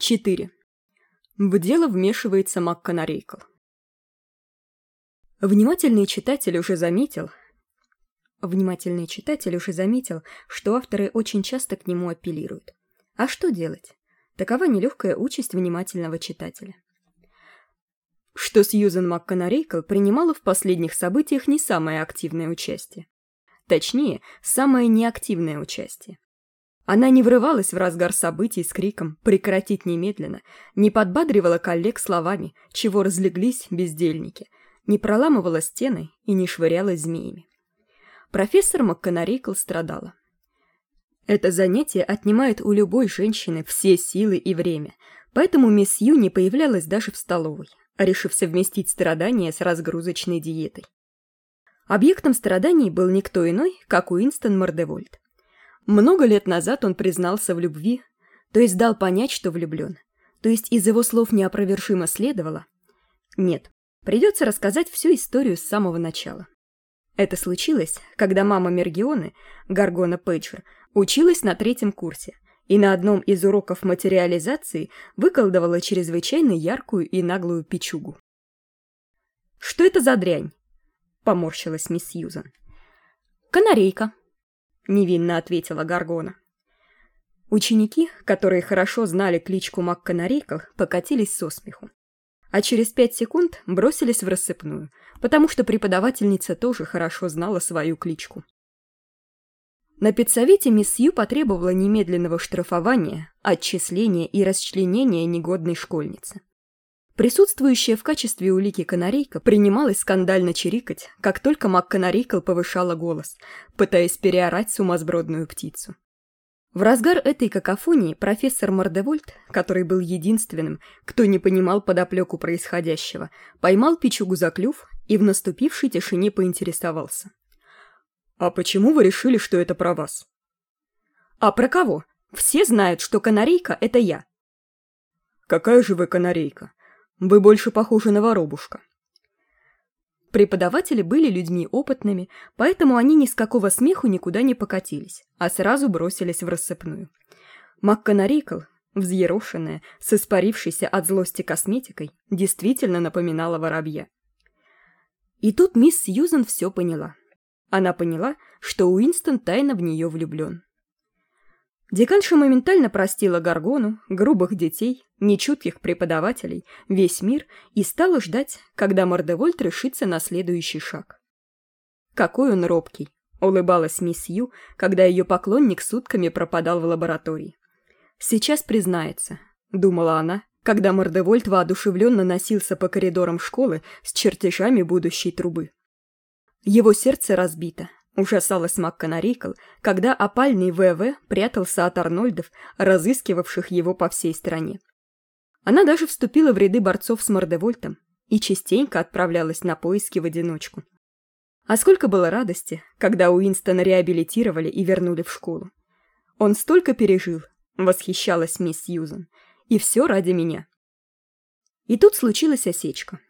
4. В дело вмешивается МакКонарейкл. Внимательный читатель уже заметил, Внимательный читатель уже заметил, что авторы очень часто к нему апеллируют. А что делать? Такова нелегкая участь внимательного читателя. Что Сьюзен МакКонарейкл принимала в последних событиях не самое активное участие. Точнее, самое неактивное участие. Она не врывалась в разгар событий с криком «прекратить немедленно», не подбадривала коллег словами «чего разлеглись бездельники», не проламывала стены и не швырялась змеями профессор МакКонарейкл страдала. Это занятие отнимает у любой женщины все силы и время, поэтому мисс Ю не появлялась даже в столовой, решив совместить страдания с разгрузочной диетой. Объектом страданий был никто иной, как Уинстон Мордевольд. Много лет назад он признался в любви, то есть дал понять, что влюблен, то есть из его слов неопровержимо следовало. Нет, придется рассказать всю историю с самого начала. Это случилось, когда мама Мергионы, Гаргона Пейджер, училась на третьем курсе и на одном из уроков материализации выколдовала чрезвычайно яркую и наглую печугу. «Что это за дрянь?» — поморщилась мисс Сьюзан. «Канарейка», — невинно ответила Гаргона. Ученики, которые хорошо знали кличку Мак-Канарейка, покатились со смеху а через пять секунд бросились в рассыпную, потому что преподавательница тоже хорошо знала свою кличку. На педсовете мисс Ю потребовала немедленного штрафования, отчисления и расчленения негодной школьницы. Присутствующая в качестве улики канарейка принималась скандально чирикать, как только Мак-канарейкл повышала голос, пытаясь переорать сумасбродную птицу. В разгар этой какофонии профессор Мордевольт, который был единственным, кто не понимал подоплеку происходящего, поймал Пичугу за клюв и в наступившей тишине поинтересовался. «А почему вы решили, что это про вас?» «А про кого? Все знают, что канарейка — это я». «Какая же вы канарейка? Вы больше похожи на воробушка». Преподаватели были людьми опытными, поэтому они ни с какого смеху никуда не покатились, а сразу бросились в рассыпную. МакКонарикл, взъерошенная, с испарившейся от злости косметикой, действительно напоминала воробья. И тут мисс Сьюзен все поняла. Она поняла, что Уинстон тайно в нее влюблен. Деканша моментально простила Гаргону, грубых детей, нечутких преподавателей, весь мир и стала ждать, когда Мордевольт решится на следующий шаг. «Какой он робкий!» — улыбалась мисс Ю, когда ее поклонник сутками пропадал в лаборатории. «Сейчас признается», — думала она, когда Мордевольт воодушевленно носился по коридорам школы с чертежами будущей трубы. Его сердце разбито, Ужасалась МакКонарейкл, когда опальный ВВ прятался от Арнольдов, разыскивавших его по всей стране. Она даже вступила в ряды борцов с Мордевольтом и частенько отправлялась на поиски в одиночку. А сколько было радости, когда Уинстона реабилитировали и вернули в школу. Он столько пережил, восхищалась мисс Сьюзан, и все ради меня. И тут случилась осечка.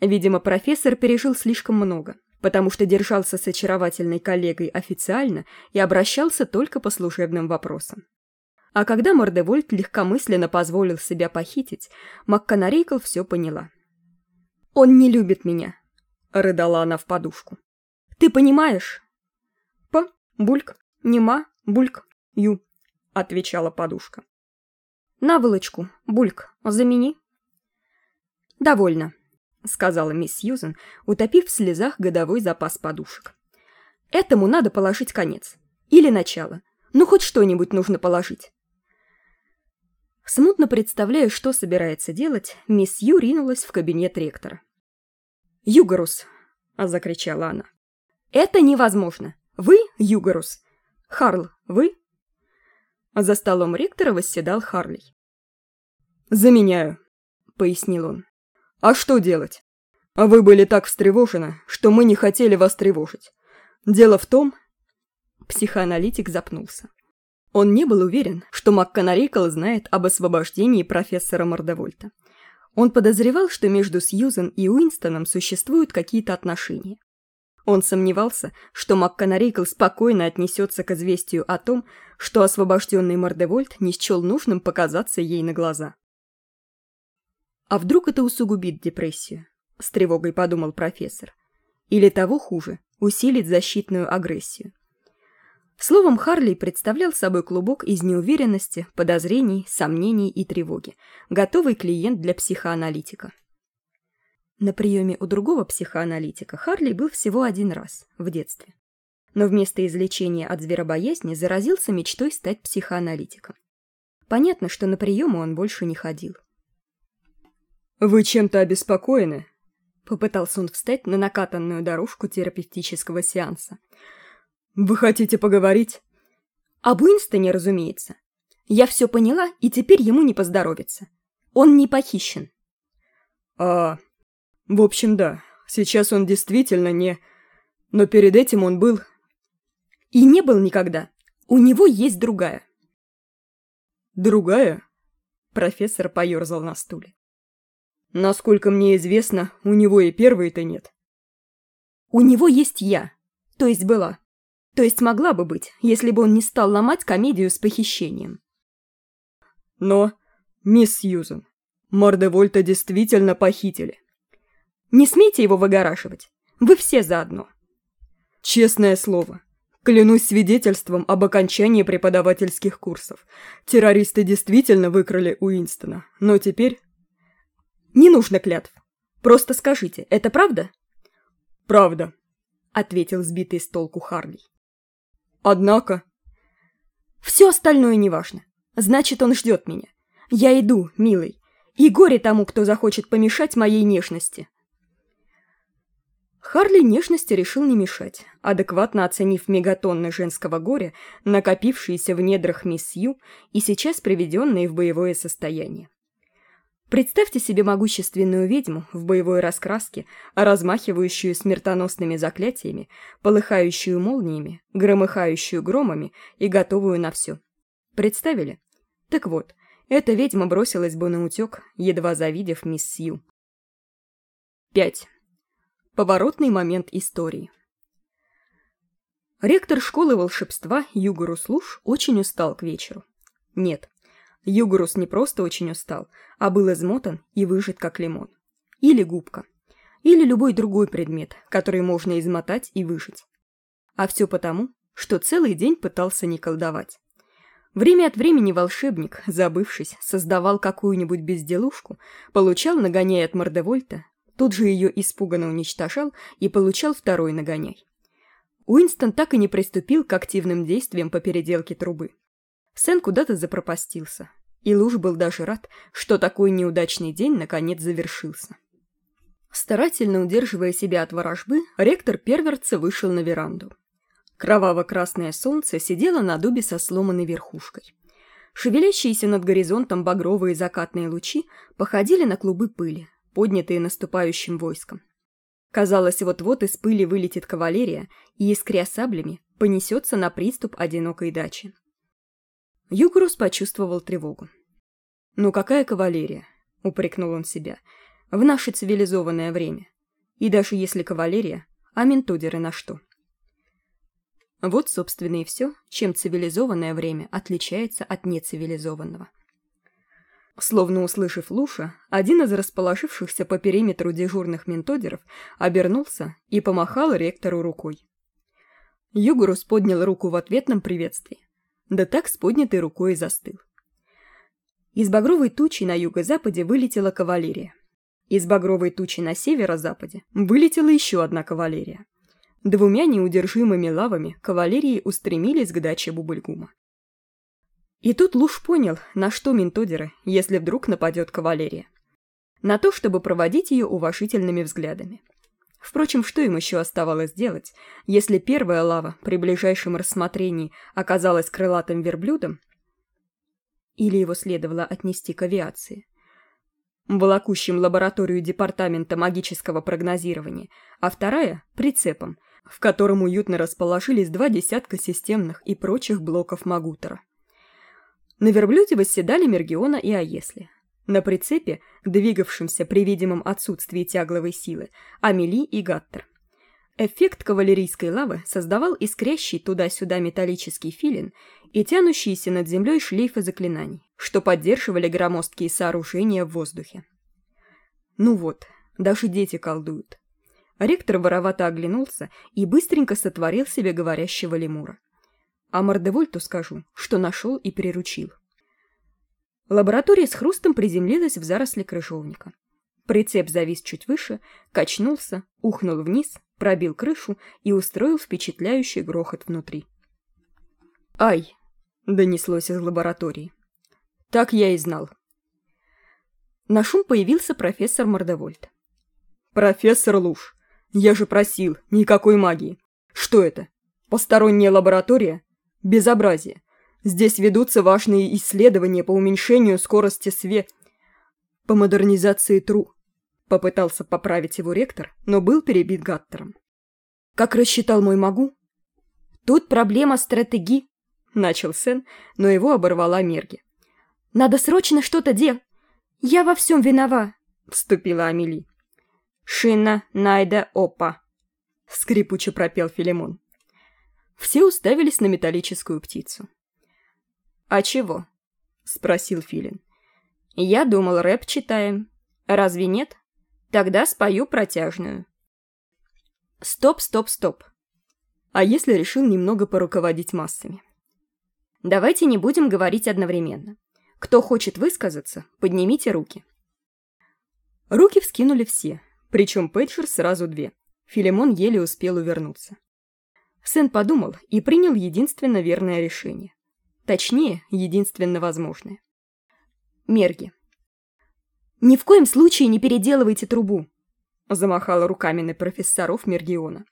Видимо, профессор пережил слишком много потому что держался с очаровательной коллегой официально и обращался только по служебным вопросам. А когда Мордевольт легкомысленно позволил себя похитить, МакКонарейкл все поняла. «Он не любит меня», — рыдала она в подушку. «Ты понимаешь?» «П, бульк, нема, бульк, ю», — отвечала подушка. «Наволочку, бульк, замени». «Довольно», — сказала мисс Сьюзен, утопив в слезах годовой запас подушек. «Этому надо положить конец. Или начало. Ну, хоть что-нибудь нужно положить». Смутно представляя, что собирается делать, мисс Ю ринулась в кабинет ректора. «Югорус!» — закричала она. «Это невозможно! Вы — Югорус! Харл, вы?» За столом ректора восседал Харлей. «Заменяю», — пояснил он. А что делать? А вы были так встревожены, что мы не хотели вас тревожить. Дело в том... Психоаналитик запнулся. Он не был уверен, что МакКонарикл знает об освобождении профессора Мордевольта. Он подозревал, что между Сьюзен и Уинстоном существуют какие-то отношения. Он сомневался, что МакКонарикл спокойно отнесется к известию о том, что освобожденный Мордевольт не счел нужным показаться ей на глаза. А вдруг это усугубит депрессию? С тревогой подумал профессор. Или того хуже, усилит защитную агрессию. Словом, Харли представлял собой клубок из неуверенности, подозрений, сомнений и тревоги, готовый клиент для психоаналитика. На приеме у другого психоаналитика Харли был всего один раз, в детстве. Но вместо излечения от зверобоязни заразился мечтой стать психоаналитиком. Понятно, что на приемы он больше не ходил. «Вы чем-то обеспокоены?» Попытался он встать на накатанную дорожку терапевтического сеанса. «Вы хотите поговорить?» «Об Уинстоне, разумеется. Я все поняла, и теперь ему не поздоровится. Он не похищен». «А, в общем, да, сейчас он действительно не... Но перед этим он был... И не был никогда. У него есть другая. Другая? Профессор поерзал на стуле. Насколько мне известно, у него и первой-то нет. У него есть я. То есть была. То есть могла бы быть, если бы он не стал ломать комедию с похищением. Но, мисс Сьюзен, Мордевольта действительно похитили. Не смейте его выгораживать. Вы все заодно. Честное слово. Клянусь свидетельством об окончании преподавательских курсов. Террористы действительно выкрали Уинстона, но теперь... Не нужно клятв. Просто скажите, это правда? Правда, ответил сбитый с толку Харли. Однако... Все остальное неважно. Значит, он ждет меня. Я иду, милый. И горе тому, кто захочет помешать моей нежности. Харли нежности решил не мешать, адекватно оценив мегатонны женского горя, накопившиеся в недрах мисс Ю и сейчас приведенные в боевое состояние. Представьте себе могущественную ведьму в боевой раскраске, размахивающую смертоносными заклятиями, полыхающую молниями, громыхающую громами и готовую на все. Представили? Так вот, эта ведьма бросилась бы на утек, едва завидев мисс Сью. 5. Поворотный момент истории. Ректор школы волшебства Югорус Луш очень устал к вечеру. Нет, Югорус не просто очень устал, а был измотан и выжат как лимон. Или губка. Или любой другой предмет, который можно измотать и выжать. А все потому, что целый день пытался не колдовать. Время от времени волшебник, забывшись, создавал какую-нибудь безделушку, получал, нагоняя от Мордевольта, Тут же ее испуганно уничтожал и получал второй нагоняй. Уинстон так и не приступил к активным действиям по переделке трубы. Сен куда-то запропастился, и Луж был даже рад, что такой неудачный день наконец завершился. Старательно удерживая себя от ворожбы, ректор Перверца вышел на веранду. Кроваво-красное солнце сидело на дубе со сломанной верхушкой. Шевелящиеся над горизонтом багровые закатные лучи походили на клубы пыли, поднятые наступающим войском. Казалось, вот-вот из пыли вылетит кавалерия и, искря саблями, понесется на приступ одинокой дачи. Югрус почувствовал тревогу. «Ну какая кавалерия?» — упрекнул он себя. «В наше цивилизованное время. И даже если кавалерия, а ментодеры на что?» Вот, собственно, и все, чем цивилизованное время отличается от нецивилизованного. Словно услышав Луша, один из расположившихся по периметру дежурных ментодеров обернулся и помахал ректору рукой. Югурус поднял руку в ответном приветствии. Да так с поднятой рукой и застыл. Из багровой тучи на юго-западе вылетела кавалерия. Из багровой тучи на северо-западе вылетела еще одна кавалерия. Двумя неудержимыми лавами кавалерии устремились к даче Бубульгума. И тут Луж понял, на что ментодеры, если вдруг нападет кавалерия. На то, чтобы проводить ее уважительными взглядами. Впрочем, что им еще оставалось делать, если первая лава при ближайшем рассмотрении оказалась крылатым верблюдом, или его следовало отнести к авиации, волокущим лабораторию Департамента магического прогнозирования, а вторая — прицепом, в котором уютно расположились два десятка системных и прочих блоков Магутера. На верблюде восседали Мергиона и Аесли. На прицепе, двигавшемся при видимом отсутствии тягловой силы, Амели и Гаттер. Эффект кавалерийской лавы создавал искрящий туда-сюда металлический филин и тянущиеся над землей шлейфы заклинаний, что поддерживали громоздкие сооружения в воздухе. Ну вот, даже дети колдуют. Ректор воровато оглянулся и быстренько сотворил себе говорящего лемура. А Мордевольту скажу, что нашел и приручил. Лаборатория с хрустом приземлилась в заросли крыжовника. Прицеп завис чуть выше, качнулся, ухнул вниз, пробил крышу и устроил впечатляющий грохот внутри. «Ай!» — донеслось из лаборатории. «Так я и знал». На шум появился профессор Мордовольт. «Профессор Луж, я же просил, никакой магии. Что это? Посторонняя лаборатория? Безобразие. Здесь ведутся важные исследования по уменьшению скорости све... по модернизации тру. Попытался поправить его ректор, но был перебит Гаттером. «Как рассчитал мой могу?» «Тут проблема стратегии», — начал Сен, но его оборвала Мерги. «Надо срочно что-то делать. Я во всем винова», — вступила Амели. «Шина, найда, опа», — скрипуче пропел Филимон. Все уставились на металлическую птицу. «А чего?» — спросил Филин. «Я думал, рэп читаем. Разве нет? Тогда спою протяжную». «Стоп, стоп, стоп. А если решил немного поруководить массами?» «Давайте не будем говорить одновременно. Кто хочет высказаться, поднимите руки». Руки вскинули все, причем Пэтчер сразу две. Филимон еле успел увернуться. Сэн подумал и принял единственно верное решение. Точнее, единственно возможное. Мерги. «Ни в коем случае не переделывайте трубу!» Замахала руками на профессоров Мергиона.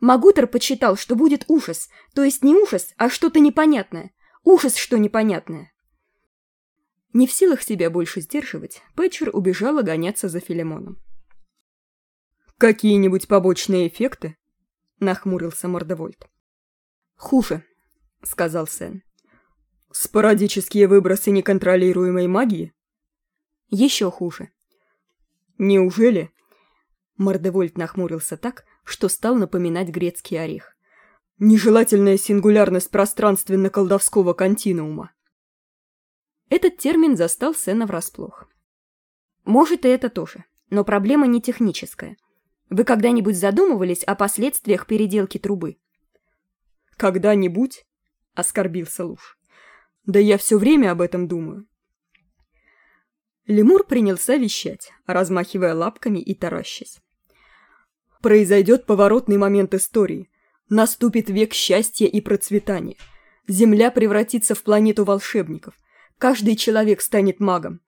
Магутер подсчитал, что будет ужас, то есть не ужас, а что-то непонятное. Ужас, что непонятное. Не в силах себя больше сдерживать, Пэтчер убежала гоняться за Филимоном. «Какие-нибудь побочные эффекты?» — нахмурился Мордовольт. «Хуже», — сказал Сэн. Спорадические выбросы неконтролируемой магии? Еще хуже. Неужели? Мордевольт нахмурился так, что стал напоминать грецкий орех. Нежелательная сингулярность пространственно-колдовского континуума. Этот термин застал Сэна врасплох. Может, и это тоже, но проблема не техническая. Вы когда-нибудь задумывались о последствиях переделки трубы? «Когда-нибудь?» — оскорбился Луж. Да я все время об этом думаю. Лемур принялся вещать, размахивая лапками и таращась. Произойдет поворотный момент истории. Наступит век счастья и процветания. Земля превратится в планету волшебников. Каждый человек станет магом.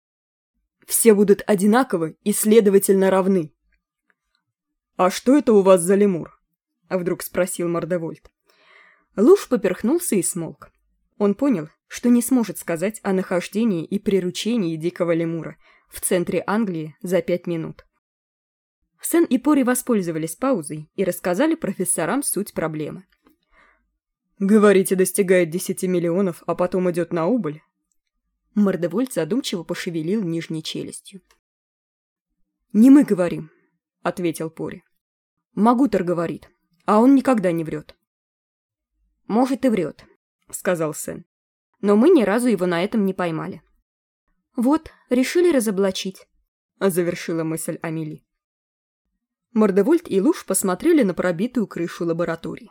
Все будут одинаковы и, следовательно, равны. «А что это у вас за лемур?» — вдруг спросил Мордовольт. Луж поперхнулся и смолк. Он понял, что не сможет сказать о нахождении и приручении дикого лемура в центре Англии за пять минут. Сен и Пори воспользовались паузой и рассказали профессорам суть проблемы. «Говорите, достигает десяти миллионов, а потом идет на убыль?» Мордовольт задумчиво пошевелил нижней челюстью. «Не мы говорим», — ответил Пори. «Магутер говорит, а он никогда не врет». «Может, и врет», — сказал Сэн но мы ни разу его на этом не поймали. «Вот, решили разоблачить», — завершила мысль Амели. Мордевольт и Луж посмотрели на пробитую крышу лаборатории.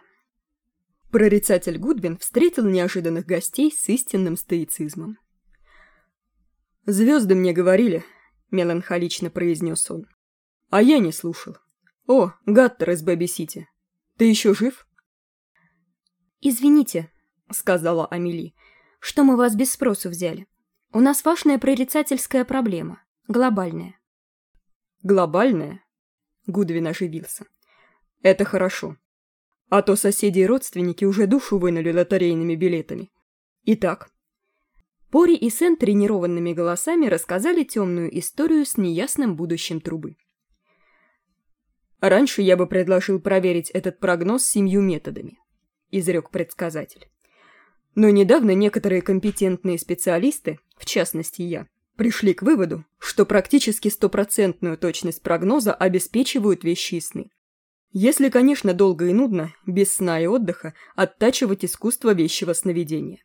Прорицатель Гудвин встретил неожиданных гостей с истинным стоицизмом. «Звезды мне говорили», — меланхолично произнес он. «А я не слушал. О, Гаттер из Бэби-Сити. Ты еще жив?» «Извините», — сказала Амели, что мы вас без спросу взяли. У нас важная прорицательская проблема. Глобальная. Глобальная? Гудвин оживился. Это хорошо. А то соседи и родственники уже душу вынули лотерейными билетами. Итак. Пори и Сен тренированными голосами рассказали темную историю с неясным будущим трубы. «Раньше я бы предложил проверить этот прогноз семью методами», — изрек предсказатель. Но недавно некоторые компетентные специалисты, в частности я, пришли к выводу, что практически стопроцентную точность прогноза обеспечивают вещи сны. Если, конечно, долго и нудно, без сна и отдыха, оттачивать искусство вещего сновидения.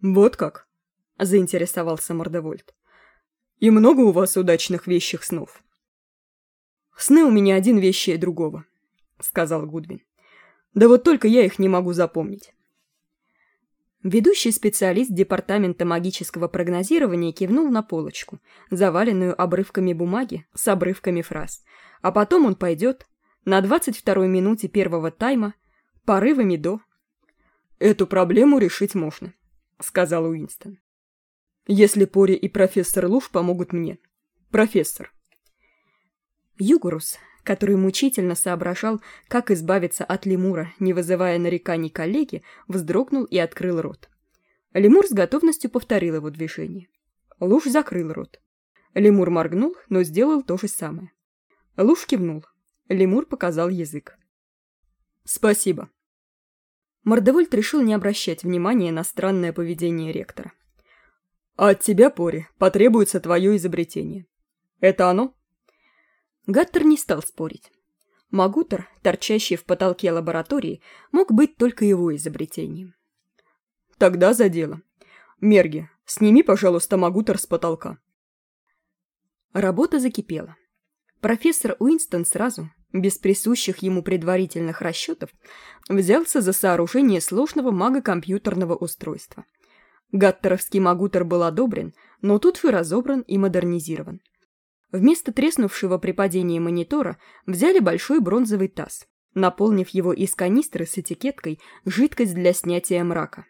«Вот как?» – заинтересовался Мордовольт. «И много у вас удачных вещих снов?» «Сны у меня один вещее другого», — сказал Гудвин. «Да вот только я их не могу запомнить». Ведущий специалист Департамента магического прогнозирования кивнул на полочку, заваленную обрывками бумаги с обрывками фраз. А потом он пойдет на 22-й минуте первого тайма порывами до... «Эту проблему решить можно», — сказал Уинстон. «Если Пори и профессор Луж помогут мне. Профессор». Югурус, который мучительно соображал, как избавиться от лемура, не вызывая нареканий коллеги, вздрогнул и открыл рот. Лемур с готовностью повторил его движение. Луж закрыл рот. Лемур моргнул, но сделал то же самое. Луж кивнул. Лемур показал язык. «Спасибо». Мордевольт решил не обращать внимания на странное поведение ректора. «А от тебя, Пори, потребуется твое изобретение. Это оно?» Гаттер не стал спорить. Магутер, торчащий в потолке лаборатории, мог быть только его изобретением. «Тогда за дело. Мерги, сними, пожалуйста, Магутер с потолка». Работа закипела. Профессор Уинстон сразу, без присущих ему предварительных расчетов, взялся за сооружение сложного магокомпьютерного устройства. Гаттеровский Магутер был одобрен, но тут и разобран и модернизирован. Вместо треснувшего при падении монитора взяли большой бронзовый таз, наполнив его из канистры с этикеткой «Жидкость для снятия мрака».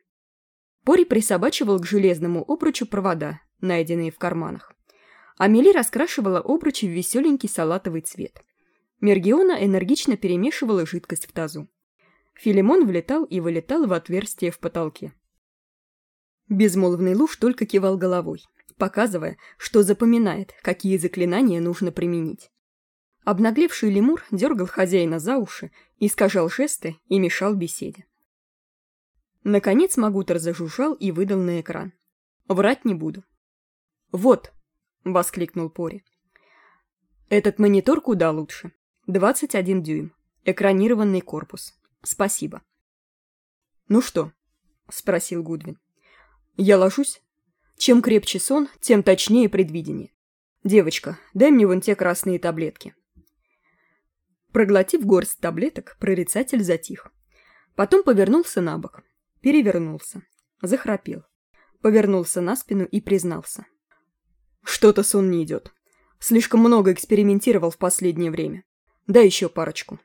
Пори присобачивал к железному обручу провода, найденные в карманах. Амели раскрашивала обручи в веселенький салатовый цвет. Мергиона энергично перемешивала жидкость в тазу. Филимон влетал и вылетал в отверстие в потолке. Безмолвный луж только кивал головой показывая, что запоминает, какие заклинания нужно применить. Обнаглевший лемур дергал хозяина за уши, искажал жесты и мешал беседе. Наконец Магутер зажужжал и выдал на экран. «Врать не буду». «Вот!» — воскликнул Пори. «Этот монитор куда лучше. 21 дюйм. Экранированный корпус. Спасибо». «Ну что?» — спросил Гудвин. «Я ложусь?» Чем крепче сон, тем точнее предвидение. Девочка, дай мне вон те красные таблетки. Проглотив горсть таблеток, прорицатель затих. Потом повернулся на бок, перевернулся, захрапел, повернулся на спину и признался. Что-то сон не идет. Слишком много экспериментировал в последнее время. Дай еще парочку.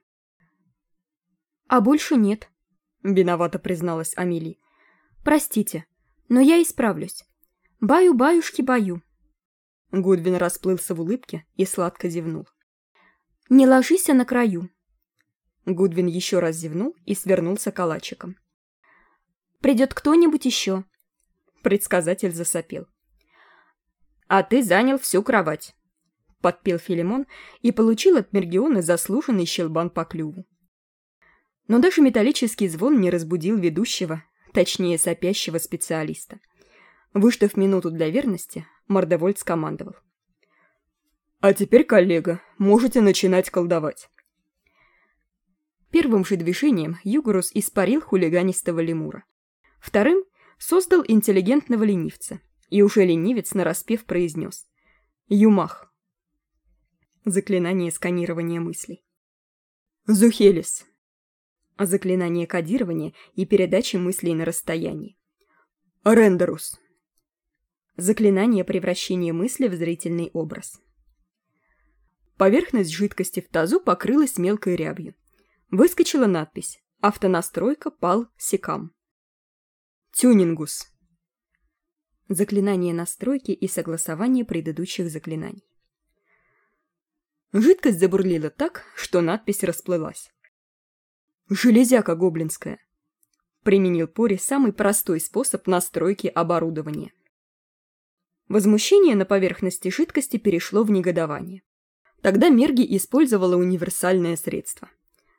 А больше нет, виновато призналась Амели. Простите, но я исправлюсь. Баю-баюшки-баю. Гудвин расплылся в улыбке и сладко зевнул. Не ложись на краю. Гудвин еще раз зевнул и свернулся калачиком. Придет кто-нибудь еще. Предсказатель засопел. А ты занял всю кровать. Подпел Филимон и получил от Мергиона заслуженный щелбан по клюву. Но даже металлический звон не разбудил ведущего, точнее сопящего специалиста. Выждав минуту для верности, Мордовольт скомандовал. «А теперь, коллега, можете начинать колдовать». Первым же движением Югорус испарил хулиганистого лемура. Вторым создал интеллигентного ленивца, и уже ленивец нараспев произнес «Юмах». Заклинание сканирования мыслей. «Зухелис». Заклинание кодирования и передачи мыслей на расстоянии. «Рендерус». Заклинание превращения мысли в зрительный образ. Поверхность жидкости в тазу покрылась мелкой рябью. Выскочила надпись «Автонастройка пал секам». Тюнингус. Заклинание настройки и согласование предыдущих заклинаний. Жидкость забурлила так, что надпись расплылась. «Железяка гоблинская», — применил Пори самый простой способ настройки оборудования. Возмущение на поверхности жидкости перешло в негодование. Тогда Мерги использовала универсальное средство.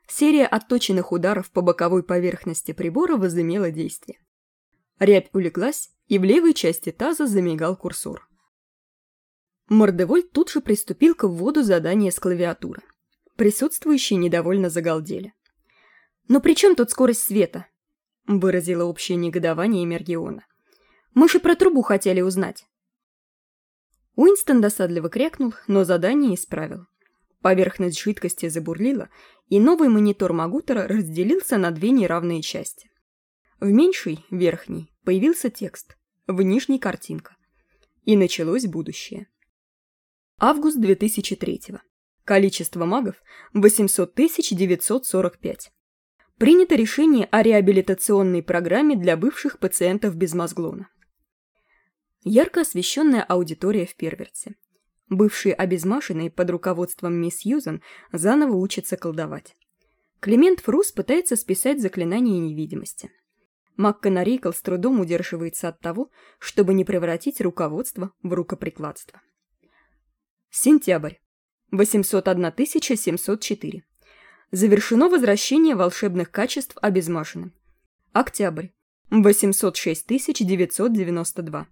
Серия отточенных ударов по боковой поверхности прибора возымела действие. Рябь улеглась, и в левой части таза замигал курсор. Мордевольт тут же приступил к вводу задания с клавиатуры. Присутствующие недовольно загалдели. «Но при чем тут скорость света?» – выразила общее негодование Мергиона. «Мы же про трубу хотели узнать». Уинстон досадливо крякнул, но задание исправил. Поверхность жидкости забурлила, и новый монитор Магутера разделился на две неравные части. В меньшей, верхней, появился текст, в нижней картинка. И началось будущее. Август 2003 Количество магов – 800 945. Принято решение о реабилитационной программе для бывших пациентов без мозглона. Ярко освещенная аудитория в Перверте. Бывшие обезмашенные под руководством мисс Юзен заново учатся колдовать. Климент Фрус пытается списать заклинание невидимости. МакКонарейкл с трудом удерживается от того, чтобы не превратить руководство в рукоприкладство. Сентябрь. 801 704. Завершено возвращение волшебных качеств обезмашенным. Октябрь. 806 992.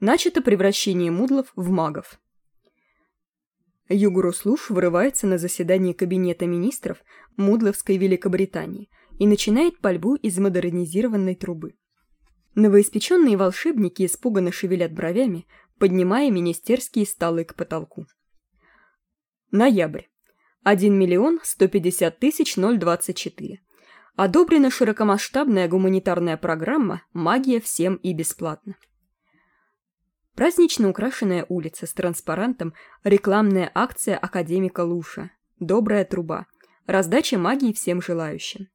Начато превращение мудлов в магов. Югуруслуш вырывается на заседание Кабинета министров Мудловской Великобритании и начинает пальбу из модернизированной трубы. Новоиспеченные волшебники испуганно шевелят бровями, поднимая министерские столы к потолку. Ноябрь. 1 миллион 150 тысяч 024. Одобрена широкомасштабная гуманитарная программа «Магия всем и бесплатно». Празднично украшенная улица с транспарантом, рекламная акция академика Луша, добрая труба, раздача магии всем желающим.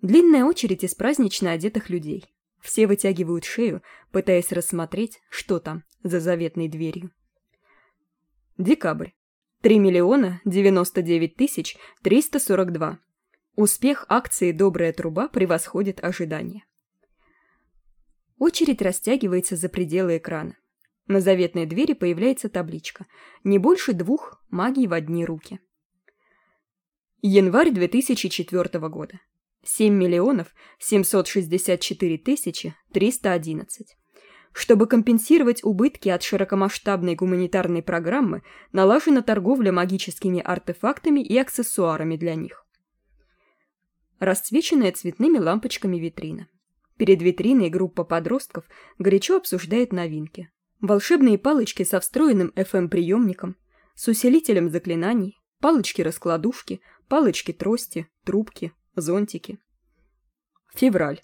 Длинная очередь из празднично одетых людей. Все вытягивают шею, пытаясь рассмотреть, что там за заветной дверью. Декабрь. 3 миллиона 99 тысяч 342. Успех акции «Добрая труба» превосходит ожидания. Очередь растягивается за пределы экрана. На заветной двери появляется табличка «Не больше двух магий в одни руки». Январь 2004 года. 7 миллионов 764 тысячи 311. Чтобы компенсировать убытки от широкомасштабной гуманитарной программы, налажена торговля магическими артефактами и аксессуарами для них. Расцвеченная цветными лампочками витрина. Перед витриной группа подростков горячо обсуждает новинки. Волшебные палочки со встроенным FM-приемником, с усилителем заклинаний, палочки-раскладушки, палочки-трости, трубки, зонтики. Февраль.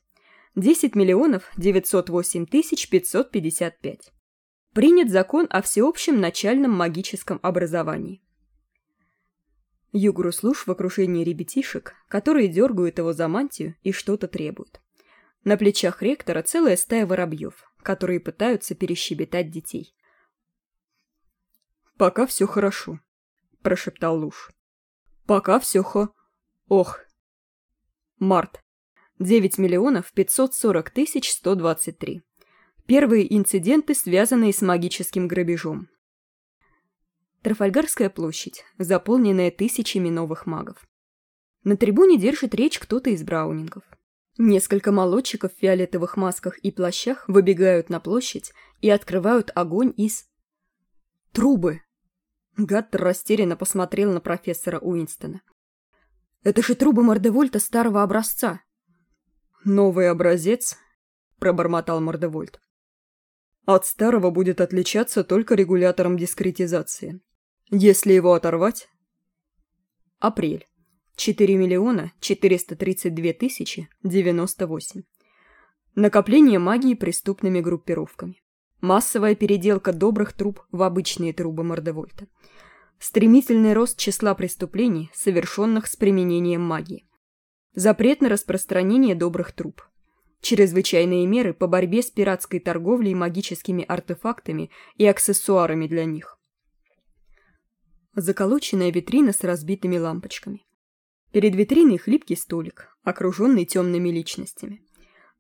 10 миллионов 908 тысяч 555. Принят закон о всеобщем начальном магическом образовании. Югру служ в окружении ребятишек, которые дергают его за мантию и что-то требуют. На плечах ректора целая стая воробьев, которые пытаются перещебетать детей. «Пока все хорошо», – прошептал Луж. «Пока все хо... Ох». Март. 9 миллионов 540 тысяч 123. Первые инциденты, связанные с магическим грабежом. Трафальгарская площадь, заполненная тысячами новых магов. На трибуне держит речь кто-то из браунингов. Несколько молодчиков в фиолетовых масках и плащах выбегают на площадь и открывают огонь из... Трубы! Гаттер растерянно посмотрел на профессора Уинстона. «Это же трубы Мордевольта старого образца!» «Новый образец?» – пробормотал Мордевольт. «От старого будет отличаться только регулятором дискретизации. Если его оторвать...» Апрель. 4 миллиона 432 тысячи 98. Накопление магии преступными группировками. Массовая переделка добрых труб в обычные трубы Мордевольта. Стремительный рост числа преступлений, совершенных с применением магии. Запрет на распространение добрых труб. Чрезвычайные меры по борьбе с пиратской торговлей магическими артефактами и аксессуарами для них. Заколоченная витрина с разбитыми лампочками. Перед витриной хлипкий столик, окруженный темными личностями.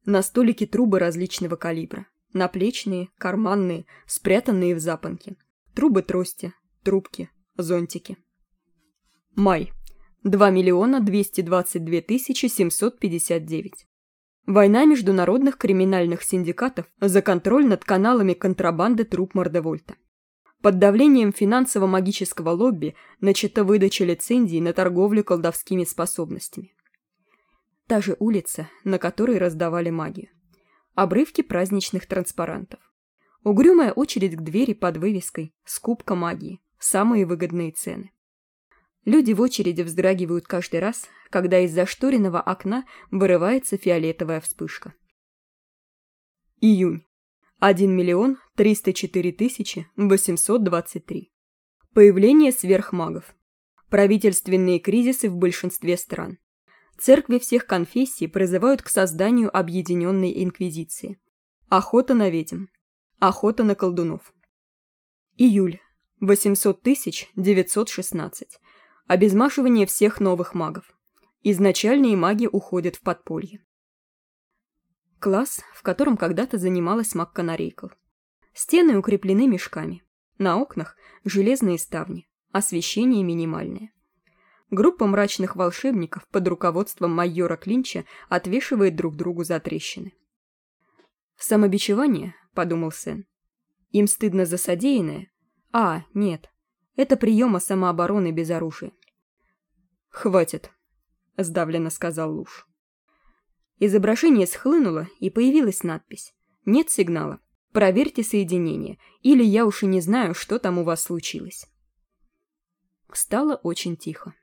На столике трубы различного калибра. Наплечные, карманные, спрятанные в запонки. Трубы трости, трубки, зонтики. Май. 2 миллиона 222 тысячи 759. Война международных криминальных синдикатов за контроль над каналами контрабанды труб Мордевольта. Под давлением финансово-магического лобби начата выдача лицензий на торговлю колдовскими способностями. Та же улица, на которой раздавали магию. Обрывки праздничных транспарантов. Угрюмая очередь к двери под вывеской «Скупка магии. Самые выгодные цены». Люди в очереди вздрагивают каждый раз, когда из зашторенного окна вырывается фиолетовая вспышка. Июнь. 1 миллион 304 тысячи 823. Появление сверхмагов. Правительственные кризисы в большинстве стран. Церкви всех конфессий призывают к созданию объединенной инквизиции. Охота на ведьм. Охота на колдунов. Июль. 800 тысяч 916. Обезмашивание всех новых магов. Изначальные маги уходят в подполье. Класс, в котором когда-то занималась Макканарейкл. Стены укреплены мешками. На окнах железные ставни. Освещение минимальное. Группа мрачных волшебников под руководством майора Клинча отвешивает друг другу за трещины. «Самобичевание», — подумал Сен. «Им стыдно за содеянное? А, нет, это приема самообороны без оружия. «Хватит», — сдавленно сказал Луж. Изображение схлынуло, и появилась надпись. «Нет сигнала. Проверьте соединение, или я уж и не знаю, что там у вас случилось». Стало очень тихо.